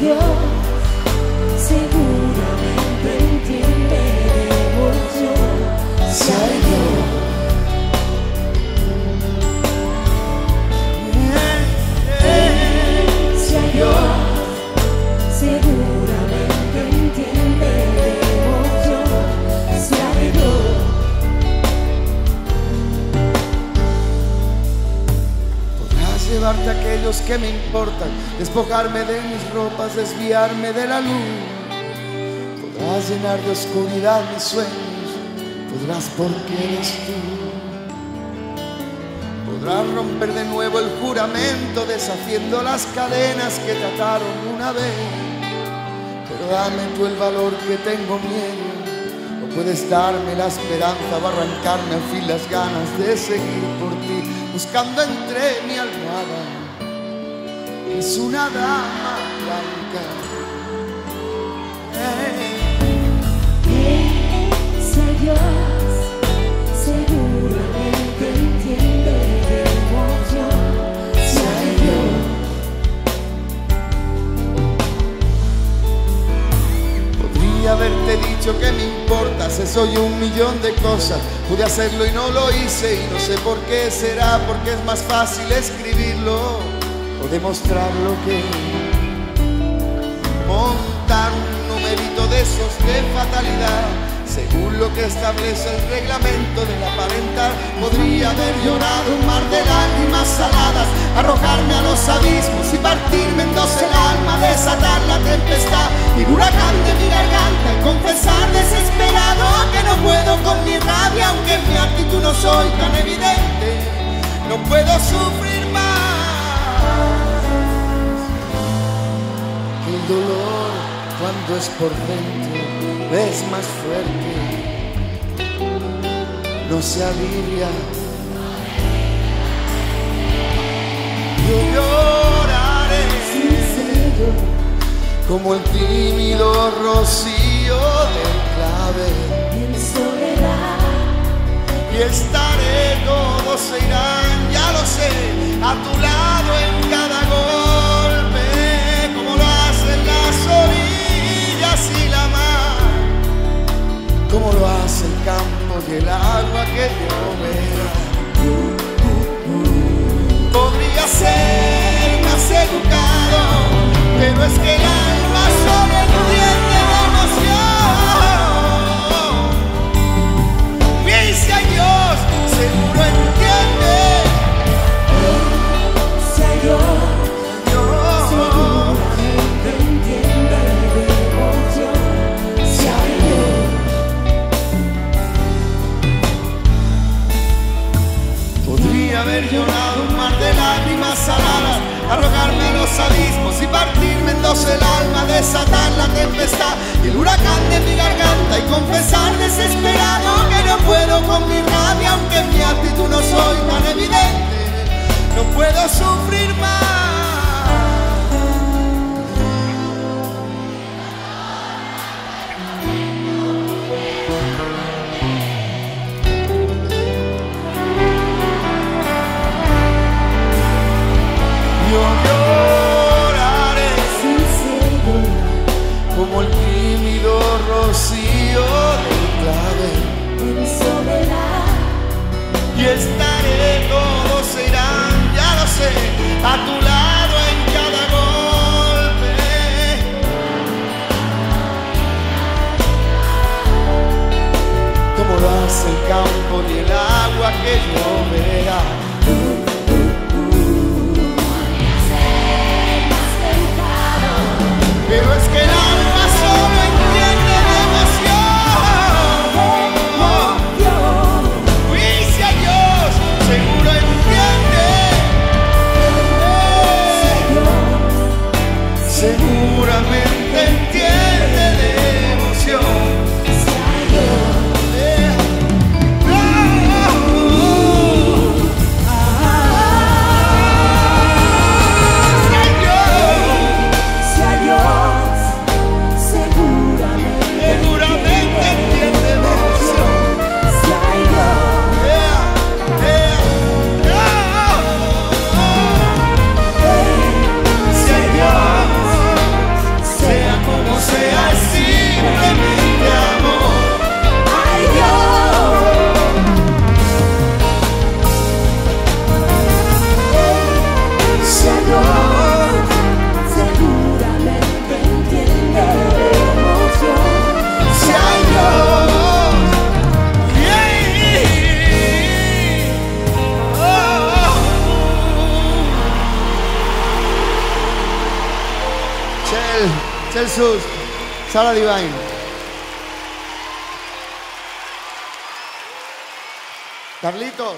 Dios, seguramente llevarte a aquellos que me importan, despojarme de mis ropas, desviarme de la luz. Podrás llenar de oscuridad mis sueños, podrás porque eres tú. Podrás romper de nuevo el juramento, deshaciendo las cadenas que te ataron una vez. Pero dame tú el valor que tengo miedo. Puedes darme la esperanza o arrancarme al fin las ganas de seguir por ti, buscando entre mi almohada. Es una dama blanca. Hay Dios, eso y un millón de cosas. Pude hacerlo y no lo hice y no sé por qué será, porque es más fácil escribirlo o demostrar lo que montar un numerito de esos de fatalidad. Según lo que establece el reglamento del aparentar, podría haber llorado un mar de lágrimas saladas, arrojarme a los abismos y partirme en dos el alma, desatar la tempestad y el huracán de mi garganta confesar desesperado con mi rabia, aunque mi actitud no soy tan evidente, no puedo sufrir más. El dolor cuando es por dentro es más fuerte, no se alivia. Yo lloraré sincero, como el tímido rocío del clave y estaré, todos se irán, ya lo sé, a tu lado en cada golpe, como lo hacen las orillas y la mar, como lo hace el campo y el agua que vea. Podría ser más educado, pero es que el alma sobreviviente haber llorado un mar de lágrimas saladas, arrojarme a los abismos y partirme en dos el alma, desatar la tempestad y el huracán de mi garganta y confesar desesperado que no puedo con mi rabia, aunque mi actitud no soy tan evidente, no puedo sufrir más. Y estaré, todos se irán, ya lo sé, a tu lado en cada golpe. Como lo hace el campo y el agua que lloverá. Pero Celsus, Sara Divine. Carlitos.